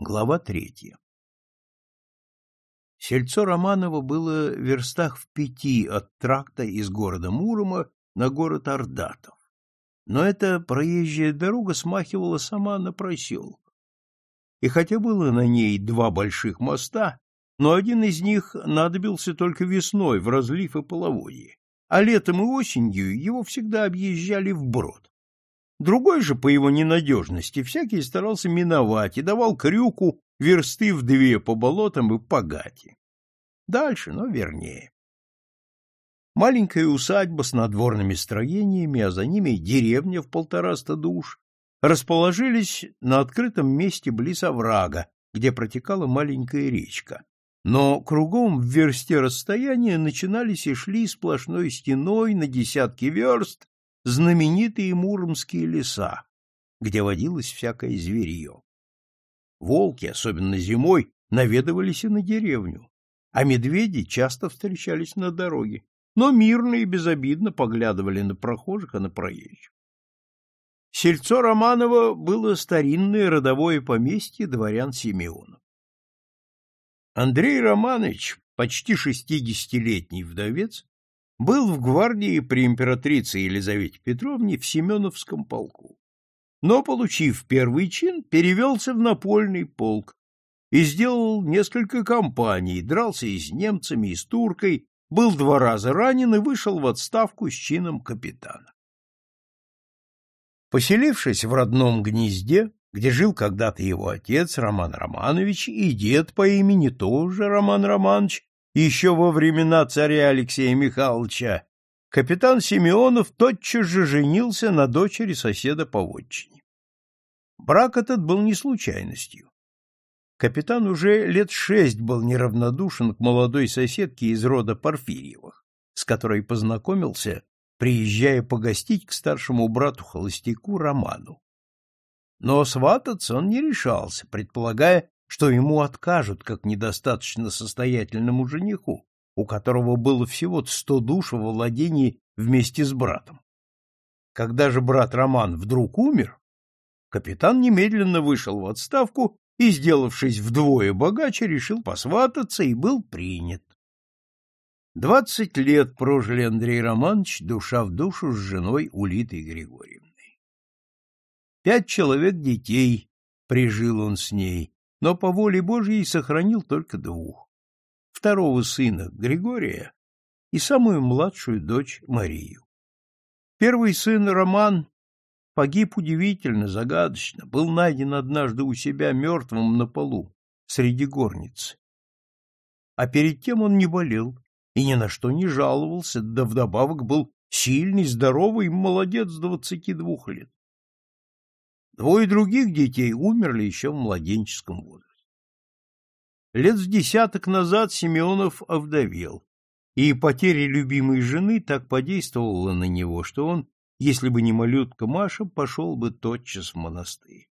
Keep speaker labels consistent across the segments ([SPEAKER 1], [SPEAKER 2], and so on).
[SPEAKER 1] Глава третья. Сельцо Романово было в верстах в пяти от тракта из города Мурома на город Ордатов. Но эта проезжая дорога смахивала сама на проселок. И хотя было на ней два больших моста, но один из них надобился только весной в разлив и половодье, а летом и осенью его всегда объезжали вброд. Другой же, по его ненадежности, всякий старался миновать и давал крюку версты в две по болотам и по гати. Дальше, но вернее. Маленькая усадьба с надворными строениями, а за ними деревня в полтораста душ, расположились на открытом месте близ оврага, где протекала маленькая речка. Но кругом в версте расстояния начинались и шли сплошной стеной на десятки верст знаменитые муромские леса, где водилось всякое зверье. Волки, особенно зимой, наведывались и на деревню, а медведи часто встречались на дороге, но мирно и безобидно поглядывали на прохожих и на проезжих. Сельцо Романово было старинное родовое поместье дворян Симеонов. Андрей Романович, почти шестидесятилетний вдовец, был в гвардии при императрице Елизавете Петровне в Семеновском полку. Но, получив первый чин, перевелся в напольный полк и сделал несколько кампаний, дрался и с немцами, и с туркой, был два раза ранен и вышел в отставку с чином капитана. Поселившись в родном гнезде, где жил когда-то его отец Роман Романович и дед по имени тоже Роман Романович, еще во времена царя Алексея Михайловича, капитан Симеонов тотчас же женился на дочери соседа по вотчине. Брак этот был не случайностью. Капитан уже лет шесть был неравнодушен к молодой соседке из рода Порфирьевых, с которой познакомился, приезжая погостить к старшему брату-холостяку Роману. Но свататься он не решался, предполагая, что ему откажут как недостаточно состоятельному жениху, у которого было всего сто душ во владении вместе с братом. Когда же брат Роман вдруг умер, капитан немедленно вышел в отставку и, сделавшись вдвое богаче, решил посвататься и был принят. Двадцать лет прожили Андрей Романович душа в душу с женой Улитой Григорьевной. Пять человек детей прижил он с ней, но по воле Божьей сохранил только двух. Второго сына Григория и самую младшую дочь Марию. Первый сын Роман погиб удивительно, загадочно, был найден однажды у себя мертвым на полу среди горницы. А перед тем он не болел и ни на что не жаловался, да вдобавок был сильный, здоровый молодец двадцати двух лет. Двое других детей умерли еще в младенческом возрасте. Лет с десяток назад Семенов овдовел, и потеря любимой жены так подействовала на него, что он, если бы не малютка Маша, пошел бы тотчас в монастырь.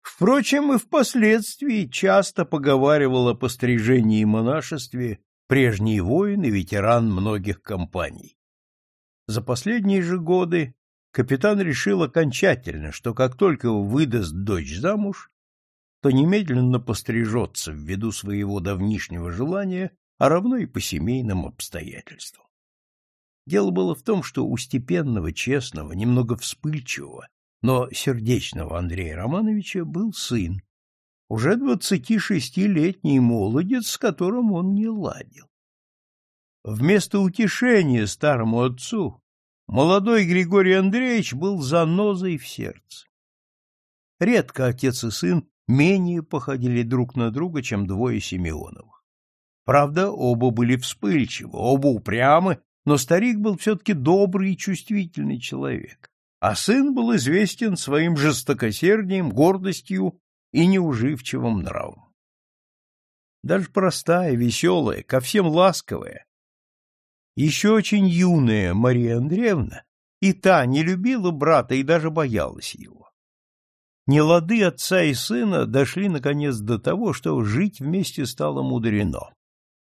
[SPEAKER 1] Впрочем, и впоследствии часто поговаривал о пострижении и монашестве прежний воин и ветеран многих компаний. За последние же годы капитан решил окончательно, что как только выдаст дочь замуж, то немедленно пострижется ввиду своего давнишнего желания, а равно и по семейным обстоятельствам. Дело было в том, что у степенного, честного, немного вспыльчивого, но сердечного Андрея Романовича был сын, уже двадцати шестилетний молодец, с которым он не ладил. Вместо утешения старому отцу Молодой Григорий Андреевич был занозой в сердце. Редко отец и сын менее походили друг на друга, чем двое Симеоновых. Правда, оба были вспыльчивы, оба упрямы, но старик был все-таки добрый и чувствительный человек, а сын был известен своим жестокосердием, гордостью и неуживчивым нравом. Даже простая, веселая, ко всем ласковая, еще очень юная Мария Андреевна и та не любила брата и даже боялась его. Нелады отца и сына дошли наконец до того, что жить вместе стало мудрено,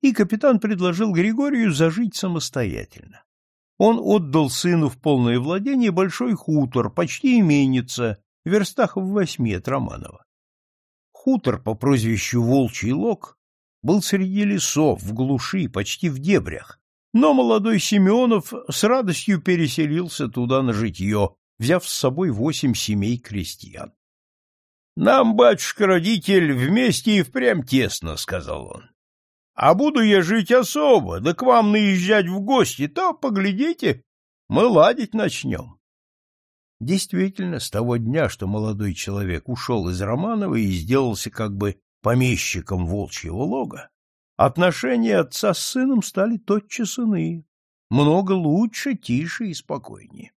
[SPEAKER 1] и капитан предложил Григорию зажить самостоятельно. Он отдал сыну в полное владение большой хутор, почти именица, в верстах в восьми от Романова. Хутор по прозвищу Волчий Лог был среди лесов, в глуши, почти в дебрях, но молодой Семенов с радостью переселился туда на житье, взяв с собой восемь семей крестьян. — Нам, батюшка-родитель, вместе и впрямь тесно, — сказал он. — А буду я жить особо, да к вам наезжать в гости, то, поглядите, мы ладить начнем. Действительно, с того дня, что молодой человек ушел из Романова и сделался как бы помещиком волчьего лога, отношения отца с сыном стали тотчас иные, много лучше, тише и спокойнее.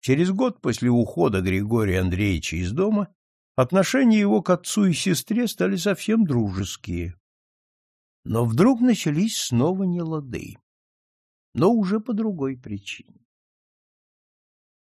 [SPEAKER 1] Через год после ухода Григория Андреевича из дома отношения его к отцу и сестре стали совсем дружеские. Но вдруг начались снова нелады, но уже по другой причине.